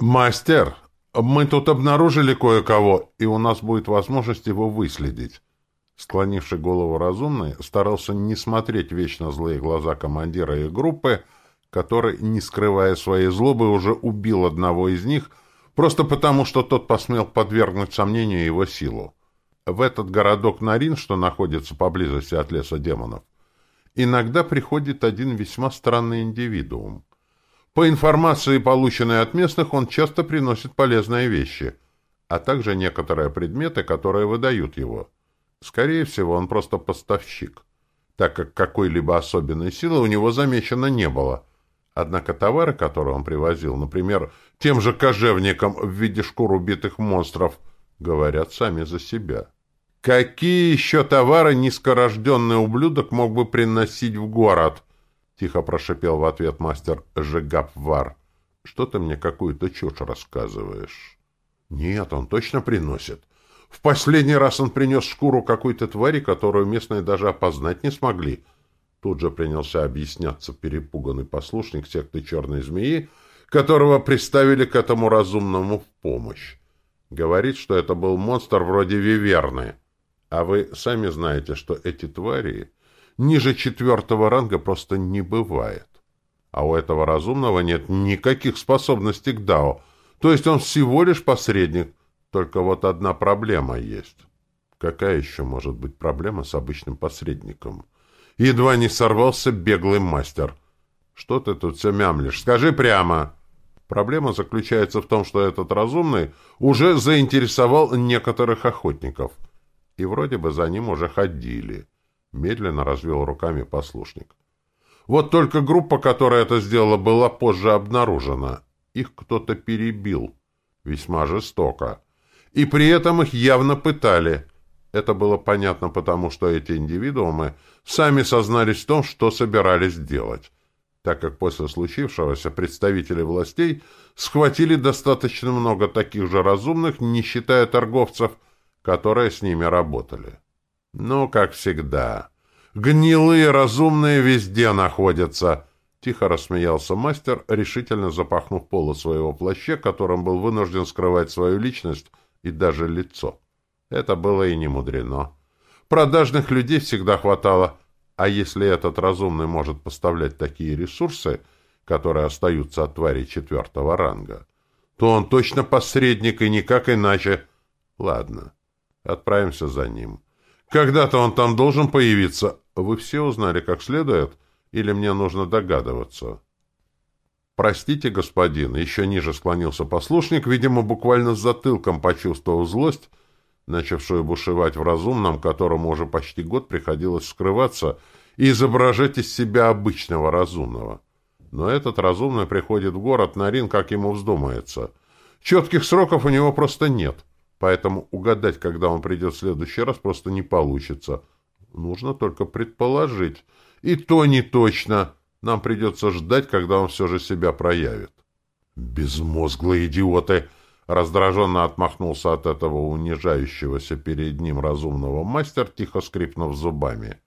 «Мастер, мы тут обнаружили кое-кого, и у нас будет возможность его выследить». Склонивший голову разумный, старался не смотреть вечно злые глаза командира их группы, который, не скрывая своей злобы, уже убил одного из них, просто потому, что тот посмел подвергнуть сомнению его силу. В этот городок Нарин, что находится поблизости от леса демонов, иногда приходит один весьма странный индивидуум. По информации, полученной от местных, он часто приносит полезные вещи, а также некоторые предметы, которые выдают его. Скорее всего, он просто поставщик, так как какой-либо особенной силы у него замечено не было. Однако товары, которые он привозил, например, тем же кожевникам в виде шкур убитых монстров, говорят сами за себя. Какие еще товары низкорожденный ублюдок мог бы приносить в город? Тихо прошипел в ответ мастер Жигапвар. Что ты мне какую-то чушь рассказываешь? Нет, он точно приносит. В последний раз он принес шкуру какой-то твари, которую местные даже опознать не смогли. Тут же принялся объясняться перепуганный послушник секты Черной Змеи, которого приставили к этому разумному в помощь. Говорит, что это был монстр вроде Виверны. А вы сами знаете, что эти твари ниже четвертого ранга просто не бывает. А у этого разумного нет никаких способностей к Дао, то есть он всего лишь посредник. Только вот одна проблема есть. Какая еще может быть проблема с обычным посредником? Едва не сорвался беглый мастер. Что ты тут все мямлишь? Скажи прямо. Проблема заключается в том, что этот разумный уже заинтересовал некоторых охотников — и вроде бы за ним уже ходили. Медленно развел руками послушник. Вот только группа, которая это сделала, была позже обнаружена. Их кто-то перебил. Весьма жестоко. И при этом их явно пытали. Это было понятно потому, что эти индивидуумы сами сознались в том, что собирались делать, так как после случившегося представители властей схватили достаточно много таких же разумных, не считая торговцев – которые с ними работали. Ну, как всегда. Гнилые разумные везде находятся. Тихо рассмеялся мастер, решительно запахнув полу своего плаща, которым был вынужден скрывать свою личность и даже лицо. Это было и не мудрено. Продажных людей всегда хватало, а если этот разумный может поставлять такие ресурсы, которые остаются от тварей четвертого ранга, то он точно посредник и никак иначе. Ладно. Отправимся за ним. Когда-то он там должен появиться. Вы все узнали как следует? Или мне нужно догадываться? Простите, господин, еще ниже склонился послушник, видимо, буквально с затылком почувствовав злость, начавшую бушевать в разумном, которому уже почти год приходилось скрываться и изображать из себя обычного разумного. Но этот разумный приходит в город на рин, как ему вздумается. Четких сроков у него просто нет — Поэтому угадать, когда он придет в следующий раз, просто не получится. Нужно только предположить. И то не точно. Нам придется ждать, когда он все же себя проявит. «Безмозглые идиоты!» Раздраженно отмахнулся от этого унижающегося перед ним разумного мастер, тихо скрипнув зубами.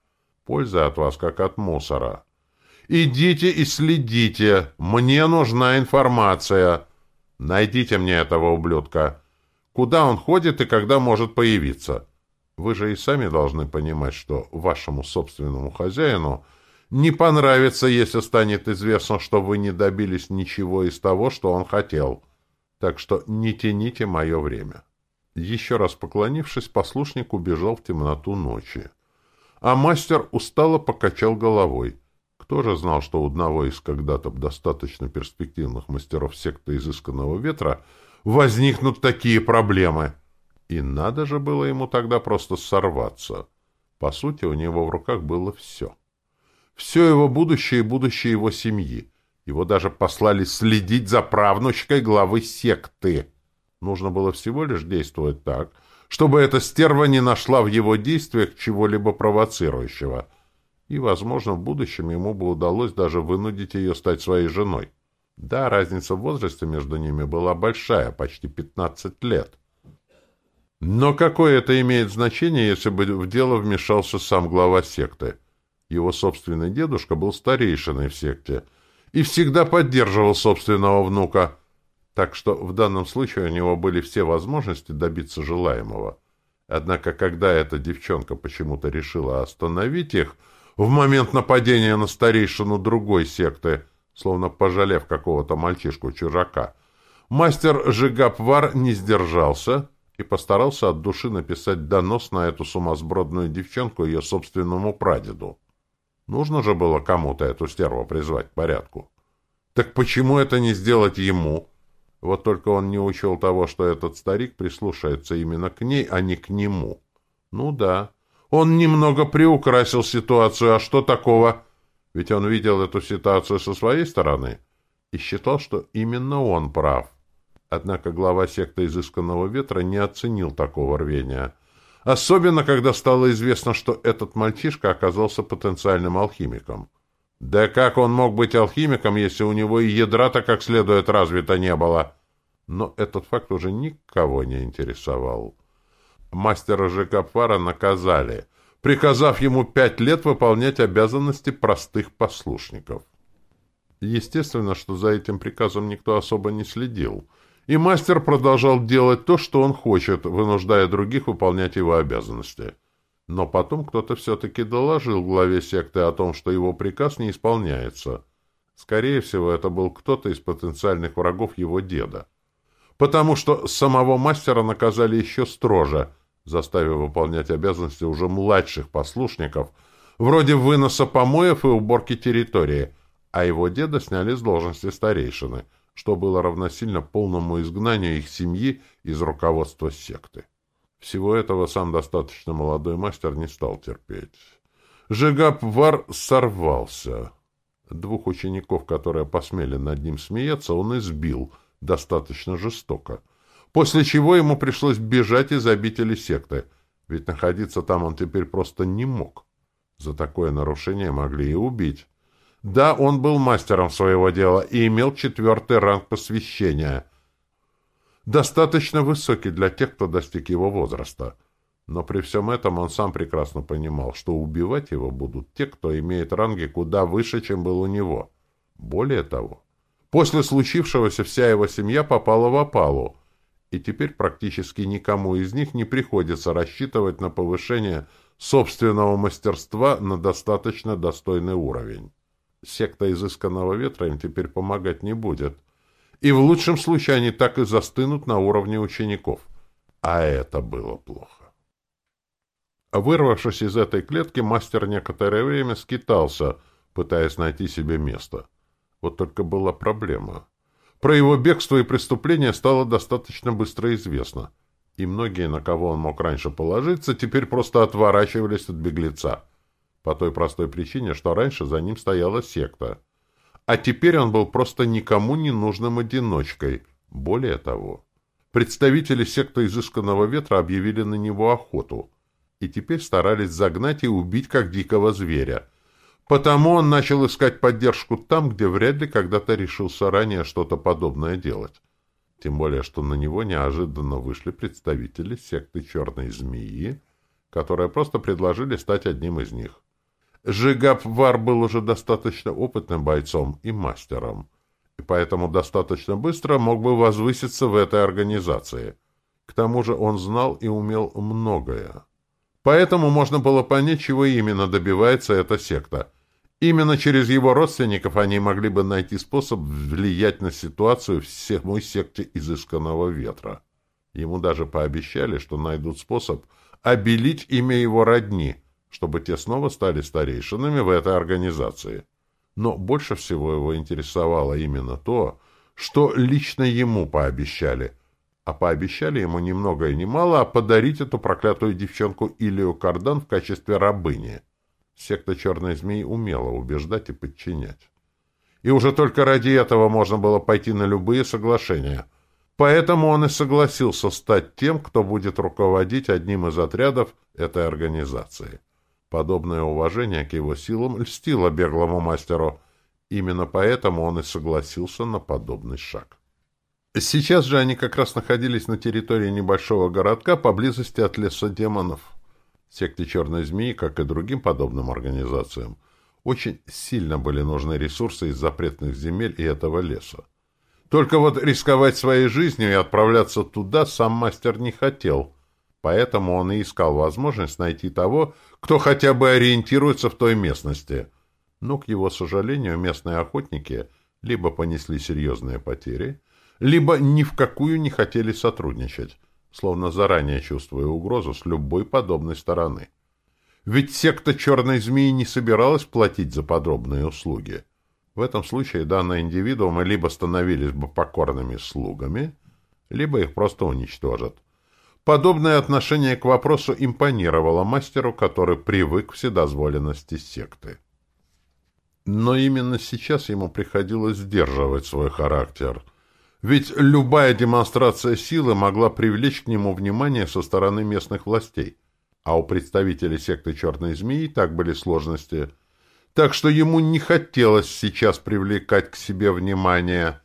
«Польза от вас, как от мусора. Идите и следите. Мне нужна информация. Найдите мне этого ублюдка» куда он ходит и когда может появиться. Вы же и сами должны понимать, что вашему собственному хозяину не понравится, если станет известно, что вы не добились ничего из того, что он хотел. Так что не тяните мое время». Еще раз поклонившись, послушник убежал в темноту ночи. А мастер устало покачал головой. Кто же знал, что у одного из когда-то достаточно перспективных мастеров секты изысканного ветра — возникнут такие проблемы. И надо же было ему тогда просто сорваться. По сути, у него в руках было все. Все его будущее и будущее его семьи. Его даже послали следить за правнучкой главы секты. Нужно было всего лишь действовать так, чтобы эта стерва не нашла в его действиях чего-либо провоцирующего. И, возможно, в будущем ему бы удалось даже вынудить ее стать своей женой. Да, разница в возрасте между ними была большая, почти 15 лет. Но какое это имеет значение, если бы в дело вмешался сам глава секты? Его собственный дедушка был старейшиной в секте и всегда поддерживал собственного внука. Так что в данном случае у него были все возможности добиться желаемого. Однако, когда эта девчонка почему-то решила остановить их, в момент нападения на старейшину другой секты, словно пожалев какого-то мальчишку-чужака, мастер Жигапвар не сдержался и постарался от души написать донос на эту сумасбродную девчонку ее собственному прадеду. Нужно же было кому-то эту стерву призвать к порядку. Так почему это не сделать ему? Вот только он не учел того, что этот старик прислушается именно к ней, а не к нему. Ну да, он немного приукрасил ситуацию, а что такого? Ведь он видел эту ситуацию со своей стороны и считал, что именно он прав. Однако глава секты изысканного ветра не оценил такого рвения. Особенно, когда стало известно, что этот мальчишка оказался потенциальным алхимиком. Да как он мог быть алхимиком, если у него и ядра-то как следует развито не было? Но этот факт уже никого не интересовал. Мастера Жекапвара наказали, приказав ему пять лет выполнять обязанности простых послушников. Естественно, что за этим приказом никто особо не следил, и мастер продолжал делать то, что он хочет, вынуждая других выполнять его обязанности. Но потом кто-то все-таки доложил главе секты о том, что его приказ не исполняется. Скорее всего, это был кто-то из потенциальных врагов его деда. Потому что самого мастера наказали еще строже, заставив выполнять обязанности уже младших послушников, вроде выноса помоев и уборки территории, а его деда сняли с должности старейшины, что было равносильно полному изгнанию их семьи из руководства секты. Всего этого сам достаточно молодой мастер не стал терпеть. Жигап-вар сорвался. Двух учеников, которые посмели над ним смеяться, он избил достаточно жестоко. После чего ему пришлось бежать из обители секты, ведь находиться там он теперь просто не мог. За такое нарушение могли и убить. Да, он был мастером своего дела и имел четвертый ранг посвящения — достаточно высокий для тех, кто достиг его возраста. Но при всем этом он сам прекрасно понимал, что убивать его будут те, кто имеет ранги куда выше, чем был у него. Более того, после случившегося вся его семья попала в опалу, и теперь практически никому из них не приходится рассчитывать на повышение собственного мастерства на достаточно достойный уровень. Секта изысканного ветра им теперь помогать не будет — и в лучшем случае они так и застынут на уровне учеников. А это было плохо. Вырвавшись из этой клетки, мастер некоторое время скитался, пытаясь найти себе место. Вот только была проблема. Про его бегство и преступление стало достаточно быстро известно, и многие, на кого он мог раньше положиться, теперь просто отворачивались от беглеца, по той простой причине, что раньше за ним стояла секта — а теперь он был просто никому не нужным одиночкой. Более того, представители секты изысканного ветра объявили на него охоту и теперь старались загнать и убить как дикого зверя. Потому он начал искать поддержку там, где вряд ли когда-то решился ранее что-то подобное делать. Тем более, что на него неожиданно вышли представители секты Черной Змеи, которые просто предложили стать одним из них. Жигап-Вар был уже достаточно опытным бойцом и мастером, и поэтому достаточно быстро мог бы возвыситься в этой организации. К тому же он знал и умел многое. Поэтому можно было понять, чего именно добивается эта секта. Именно через его родственников они могли бы найти способ влиять на ситуацию в самой секте изысканного ветра. Ему даже пообещали, что найдут способ обелить имя его родни – чтобы те снова стали старейшинами в этой организации. Но больше всего его интересовало именно то, что лично ему пообещали. А пообещали ему ни много и ни мало, а подарить эту проклятую девчонку Илию Кардан в качестве рабыни. Секта Черной Змеи умела убеждать и подчинять. И уже только ради этого можно было пойти на любые соглашения. Поэтому он и согласился стать тем, кто будет руководить одним из отрядов этой организации. Подобное уважение к его силам льстило беглому мастеру. Именно поэтому он и согласился на подобный шаг. Сейчас же они как раз находились на территории небольшого городка поблизости от леса демонов. Секте Черной Змеи, как и другим подобным организациям, очень сильно были нужны ресурсы из запретных земель и этого леса. Только вот рисковать своей жизнью и отправляться туда сам мастер не хотел. Поэтому он и искал возможность найти того, кто хотя бы ориентируется в той местности. Но, к его сожалению, местные охотники либо понесли серьезные потери, либо ни в какую не хотели сотрудничать, словно заранее чувствуя угрозу с любой подобной стороны. Ведь секта черной змеи не собиралась платить за подобные услуги. В этом случае данные индивидуумы либо становились бы покорными слугами, либо их просто уничтожат. Подобное отношение к вопросу импонировало мастеру, который привык к вседозволенности секты. Но именно сейчас ему приходилось сдерживать свой характер. Ведь любая демонстрация силы могла привлечь к нему внимание со стороны местных властей. А у представителей секты Черной Змеи так были сложности – так что ему не хотелось сейчас привлекать к себе внимание,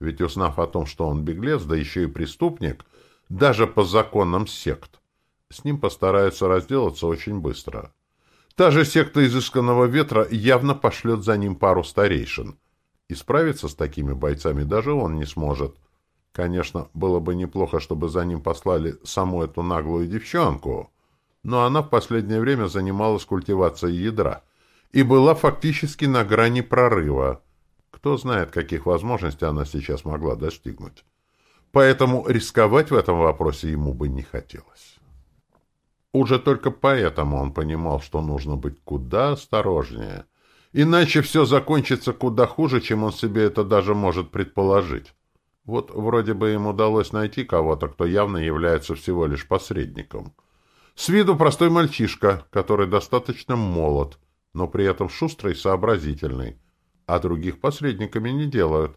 ведь узнав о том, что он беглец, да еще и преступник, даже по законам сект, с ним постараются разделаться очень быстро. Та же секта изысканного ветра явно пошлет за ним пару старейшин. И справиться с такими бойцами даже он не сможет. Конечно, было бы неплохо, чтобы за ним послали саму эту наглую девчонку, но она в последнее время занималась культивацией ядра — и была фактически на грани прорыва. Кто знает, каких возможностей она сейчас могла достигнуть. Поэтому рисковать в этом вопросе ему бы не хотелось. Уже только поэтому он понимал, что нужно быть куда осторожнее. Иначе все закончится куда хуже, чем он себе это даже может предположить. Вот вроде бы им удалось найти кого-то, кто явно является всего лишь посредником. С виду простой мальчишка, который достаточно молод, но при этом шустрый и сообразительный, а других посредниками не делают,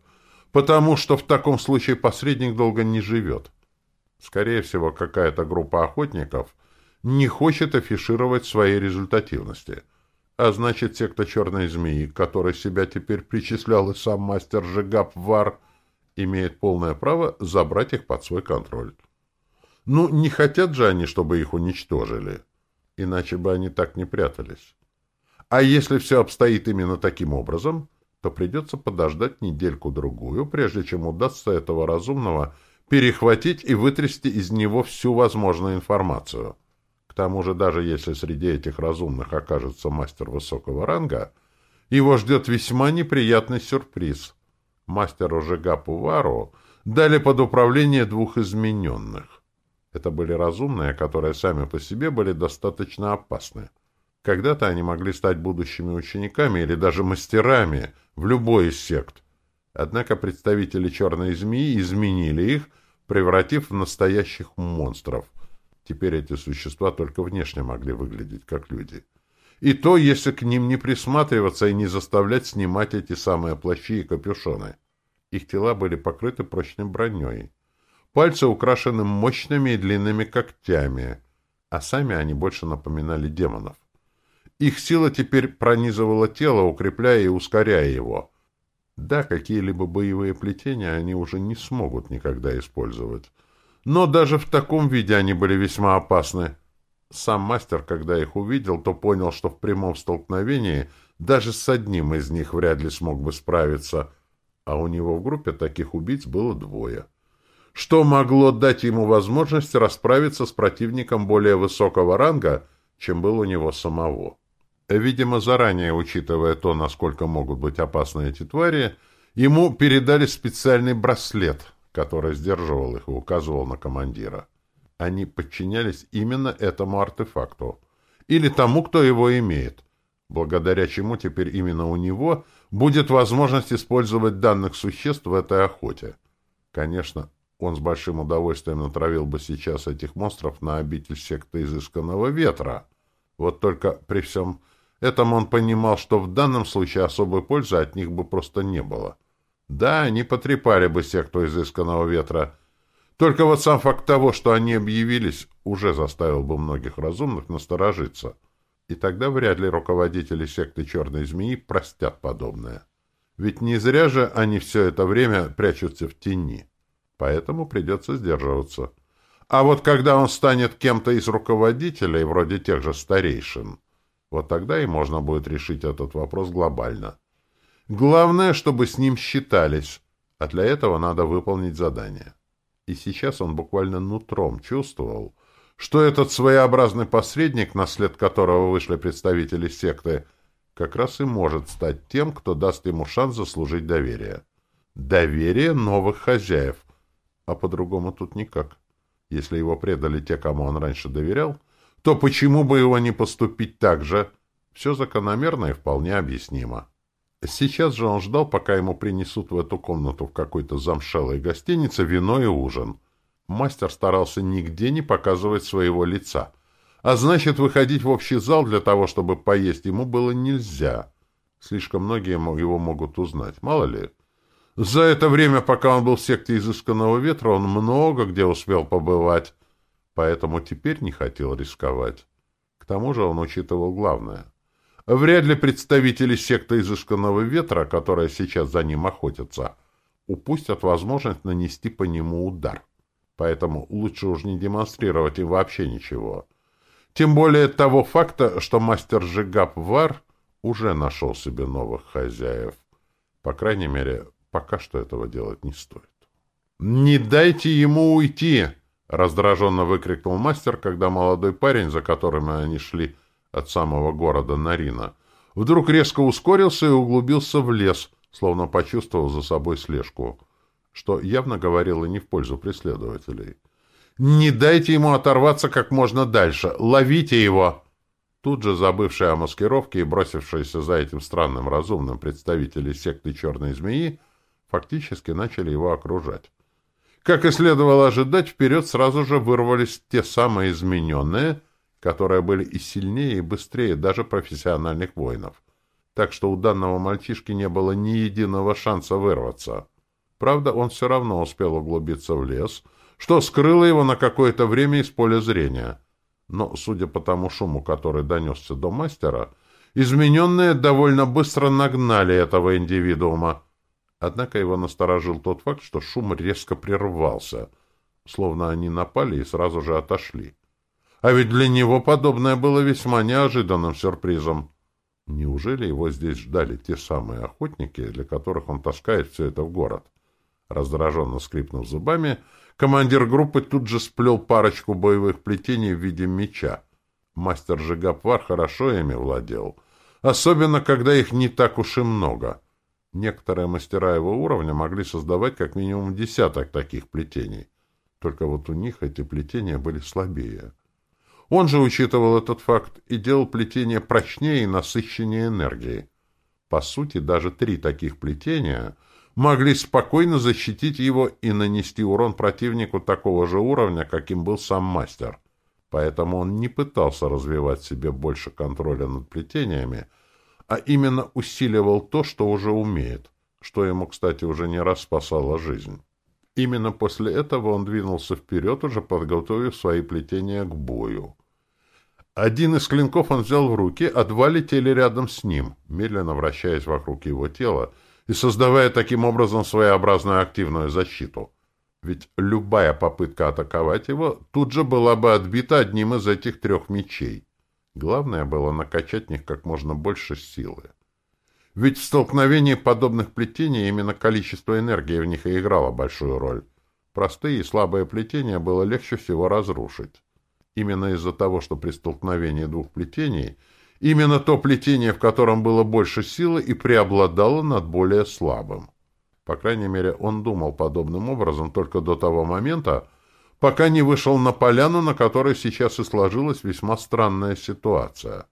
потому что в таком случае посредник долго не живет. Скорее всего, какая-то группа охотников не хочет афишировать своей результативности, а значит, секта черной змеи, которой себя теперь причислял и сам мастер Жигап Вар, имеет полное право забрать их под свой контроль. Ну, не хотят же они, чтобы их уничтожили, иначе бы они так не прятались. А если все обстоит именно таким образом, то придется подождать недельку-другую, прежде чем удастся этого разумного перехватить и вытрясти из него всю возможную информацию. К тому же, даже если среди этих разумных окажется мастер высокого ранга, его ждет весьма неприятный сюрприз. Мастеру Жигапу Вару дали под управление двух измененных. Это были разумные, которые сами по себе были достаточно опасны. Когда-то они могли стать будущими учениками или даже мастерами в любой из сект. Однако представители черной змеи изменили их, превратив в настоящих монстров. Теперь эти существа только внешне могли выглядеть как люди. И то, если к ним не присматриваться и не заставлять снимать эти самые плащи и капюшоны. Их тела были покрыты прочной броней. Пальцы украшены мощными и длинными когтями, а сами они больше напоминали демонов. Их сила теперь пронизывала тело, укрепляя и ускоряя его. Да, какие-либо боевые плетения они уже не смогут никогда использовать. Но даже в таком виде они были весьма опасны. Сам мастер, когда их увидел, то понял, что в прямом столкновении даже с одним из них вряд ли смог бы справиться, а у него в группе таких убийц было двое. Что могло дать ему возможность расправиться с противником более высокого ранга, чем был у него самого. Видимо, заранее учитывая то, насколько могут быть опасны эти твари, ему передали специальный браслет, который сдерживал их и указывал на командира. Они подчинялись именно этому артефакту. Или тому, кто его имеет, благодаря чему теперь именно у него будет возможность использовать данных существ в этой охоте. Конечно, он с большим удовольствием натравил бы сейчас этих монстров на обитель секты изысканного ветра. Вот только при всем этом он понимал, что в данном случае особой пользы от них бы просто не было. Да, они потрепали бы секту изысканного ветра. Только вот сам факт того, что они объявились, уже заставил бы многих разумных насторожиться. И тогда вряд ли руководители секты Черной Змеи простят подобное. Ведь не зря же они все это время прячутся в тени. Поэтому придется сдерживаться. А вот когда он станет кем-то из руководителей, вроде тех же старейшин, вот тогда и можно будет решить этот вопрос глобально. Главное, чтобы с ним считались, а для этого надо выполнить задание. И сейчас он буквально нутром чувствовал, что этот своеобразный посредник, на след которого вышли представители секты, как раз и может стать тем, кто даст ему шанс заслужить доверие. Доверие новых хозяев. А по-другому тут никак. Если его предали те, кому он раньше доверял, то почему бы его не поступить так же? Все закономерно и вполне объяснимо. Сейчас же он ждал, пока ему принесут в эту комнату в какой-то замшелой гостинице вино и ужин. Мастер старался нигде не показывать своего лица. А значит, выходить в общий зал для того, чтобы поесть, ему было нельзя. Слишком многие его могут узнать. Мало ли. За это время, пока он был в секте изысканного ветра, он много где успел побывать. Поэтому теперь не хотел рисковать. К тому же он учитывал главное. Вряд ли представители секты изысканного ветра, которая сейчас за ним охотится, упустят возможность нанести по нему удар. Поэтому лучше уж не демонстрировать им вообще ничего. Тем более того факта, что мастер Жигап Вар уже нашел себе новых хозяев. По крайней мере, пока что этого делать не стоит. «Не дайте ему уйти!» — раздраженно выкрикнул мастер, когда молодой парень, за которым они шли от самого города Нарина, вдруг резко ускорился и углубился в лес, словно почувствовал за собой слежку, что явно говорило не в пользу преследователей. «Не дайте ему оторваться как можно дальше! Ловите его!» Тут же забывшие о маскировке и бросившиеся за этим странным разумным представители секты Черной Змеи фактически начали его окружать. Как и следовало ожидать, вперед сразу же вырвались те самые измененные, которые были и сильнее, и быстрее даже профессиональных воинов. Так что у данного мальчишки не было ни единого шанса вырваться. Правда, он все равно успел углубиться в лес, что скрыло его на какое-то время из поля зрения. Но, судя по тому шуму, который донесся до мастера, измененные довольно быстро нагнали этого индивидуума. Однако его насторожил тот факт, что шум резко прервался, словно они напали и сразу же отошли. А ведь для него подобное было весьма неожиданным сюрпризом. Неужели его здесь ждали те самые охотники, для которых он таскает все это в город? Раздраженно скрипнув зубами, командир группы тут же сплел парочку боевых плетений в виде меча. Мастер же Гапвар хорошо ими владел, особенно когда их не так уж и много. Некоторые мастера его уровня могли создавать как минимум десяток таких плетений. Только вот у них эти плетения были слабее. Он же учитывал этот факт и делал плетение прочнее и насыщеннее энергией. По сути, даже три таких плетения могли спокойно защитить его и нанести урон противнику такого же уровня, каким был сам мастер. Поэтому он не пытался развивать себе больше контроля над плетениями, а именно усиливал то, что уже умеет, что ему, кстати, уже не раз спасало жизнь. Именно после этого он двинулся вперед, уже подготовив свои плетения к бою. Один из клинков он взял в руки, а два летели рядом с ним, медленно вращаясь вокруг его тела и создавая таким образом своеобразную активную защиту. Ведь любая попытка атаковать его тут же была бы отбита одним из этих трех мечей. Главное было накачать в них как можно больше силы. Ведь в столкновении подобных плетений именно количество энергии в них и играло большую роль. Простые и слабые плетения было легче всего разрушить. Именно из-за того, что при столкновении двух плетений именно то плетение, в котором было больше силы, и преобладало над более слабым. По крайней мере, он думал подобным образом только до того момента, пока не вышел на поляну, на которой сейчас и сложилась весьма странная ситуация.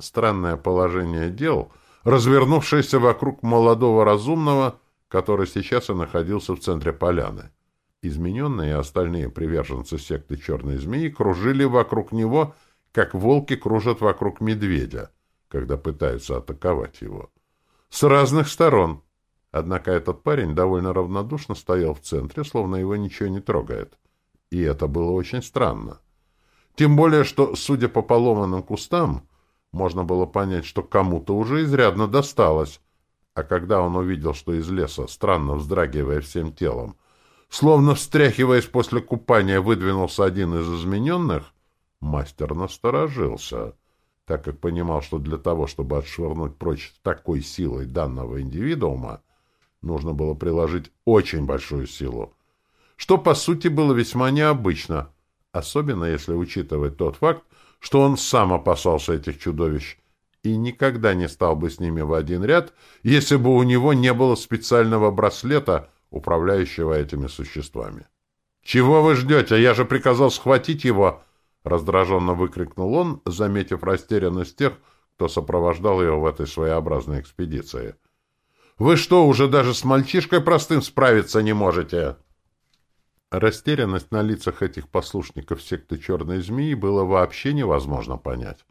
Странное положение дел, развернувшееся вокруг молодого разумного, который сейчас и находился в центре поляны. Измененные и остальные приверженцы секты Черной Змеи кружили вокруг него, как волки кружат вокруг медведя, когда пытаются атаковать его. С разных сторон. Однако этот парень довольно равнодушно стоял в центре, словно его ничего не трогает. И это было очень странно. Тем более, что, судя по поломанным кустам, можно было понять, что кому-то уже изрядно досталось. А когда он увидел, что из леса, странно вздрагивая всем телом, Словно встряхиваясь после купания, выдвинулся один из измененных, мастер насторожился, так как понимал, что для того, чтобы отшвырнуть прочь такой силой данного индивидуума, нужно было приложить очень большую силу, что, по сути, было весьма необычно, особенно если учитывать тот факт, что он сам опасался этих чудовищ и никогда не стал бы с ними в один ряд, если бы у него не было специального браслета, управляющего этими существами. «Чего вы ждете? Я же приказал схватить его!» Раздраженно выкрикнул он, заметив растерянность тех, кто сопровождал его в этой своеобразной экспедиции. «Вы что, уже даже с мальчишкой простым справиться не можете?» Растерянность на лицах этих послушников секты Черной Змеи было вообще невозможно понять.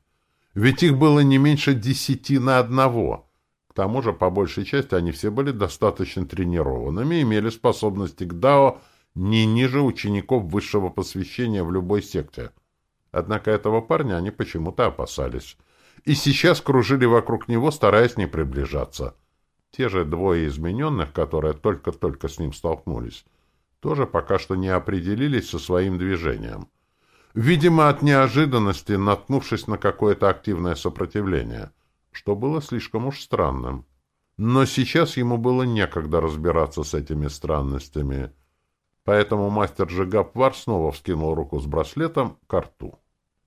Ведь их было не меньше десяти на одного. Тому же, по большей части, они все были достаточно тренированными и имели способности к дао не ниже учеников высшего посвящения в любой секте. Однако этого парня они почему-то опасались. И сейчас кружили вокруг него, стараясь не приближаться. Те же двое измененных, которые только-только с ним столкнулись, тоже пока что не определились со своим движением. Видимо, от неожиданности, наткнувшись на какое-то активное сопротивление, что было слишком уж странным. Но сейчас ему было некогда разбираться с этими странностями — Поэтому мастер Жигапвар снова вскинул руку с браслетом к рту.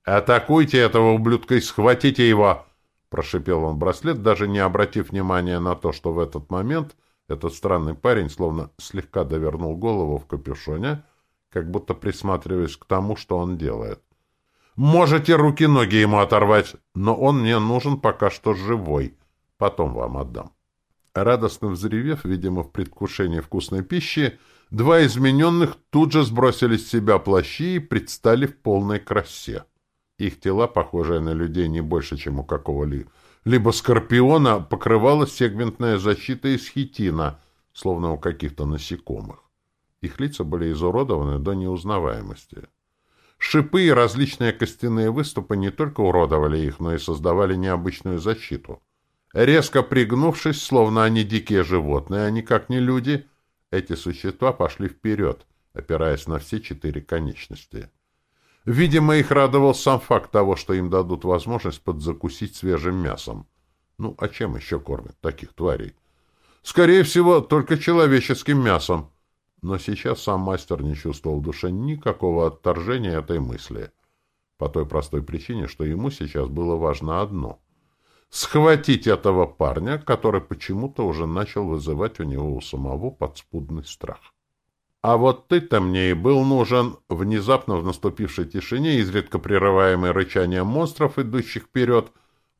«Атакуйте этого ублюдка и схватите его!» Прошипел он браслет, даже не обратив внимания на то, что в этот момент этот странный парень словно слегка довернул голову в капюшоне, как будто присматриваясь к тому, что он делает. «Можете руки-ноги ему оторвать, но он мне нужен пока что живой. Потом вам отдам». Радостно взревев, видимо, в предвкушении вкусной пищи, Два измененных тут же сбросили с себя плащи и предстали в полной красе. Их тела, похожие на людей не больше, чем у какого-либо либо скорпиона, покрывала сегментная защита из хитина, словно у каких-то насекомых. Их лица были изуродованы до неузнаваемости. Шипы и различные костяные выступы не только уродовали их, но и создавали необычную защиту. Резко пригнувшись, словно они дикие животные, а никак не люди, эти существа пошли вперед, опираясь на все четыре конечности. Видимо, их радовал сам факт того, что им дадут возможность подзакусить свежим мясом. Ну, а чем еще кормят таких тварей? Скорее всего, только человеческим мясом. Но сейчас сам мастер не чувствовал в душе никакого отторжения этой мысли. По той простой причине, что ему сейчас было важно одно — схватить этого парня, который почему-то уже начал вызывать у него у самого подспудный страх. «А вот ты-то мне и был нужен!» Внезапно в наступившей тишине, изредка прерываемой рычанием монстров, идущих вперед,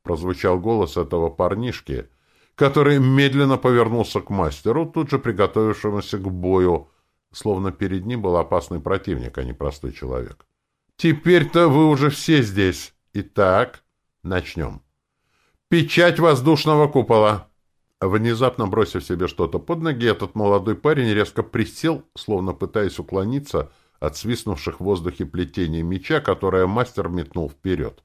прозвучал голос этого парнишки, который медленно повернулся к мастеру, тут же приготовившемуся к бою, словно перед ним был опасный противник, а не простой человек. «Теперь-то вы уже все здесь. Итак, начнем». «Печать воздушного купола!» Внезапно бросив себе что-то под ноги, этот молодой парень резко присел, словно пытаясь уклониться от свистнувших в воздухе плетений меча, которое мастер метнул вперед.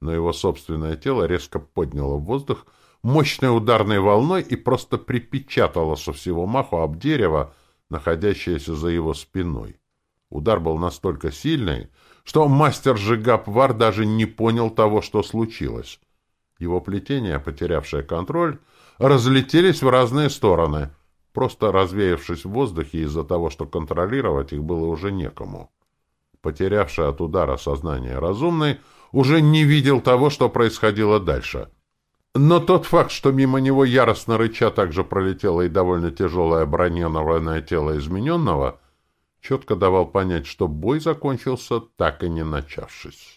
Но его собственное тело резко подняло в воздух мощной ударной волной и просто припечатало со всего маху об дерево, находящееся за его спиной. Удар был настолько сильный, что мастер Жигапвар даже не понял того, что случилось. Его плетения, потерявшие контроль, разлетелись в разные стороны, просто развеявшись в воздухе из-за того, что контролировать их было уже некому. Потерявший от удара сознание разумный уже не видел того, что происходило дальше. Но тот факт, что мимо него яростно рыча также пролетело и довольно тяжелое бронированное тело измененного, четко давал понять, что бой закончился, так и не начавшись.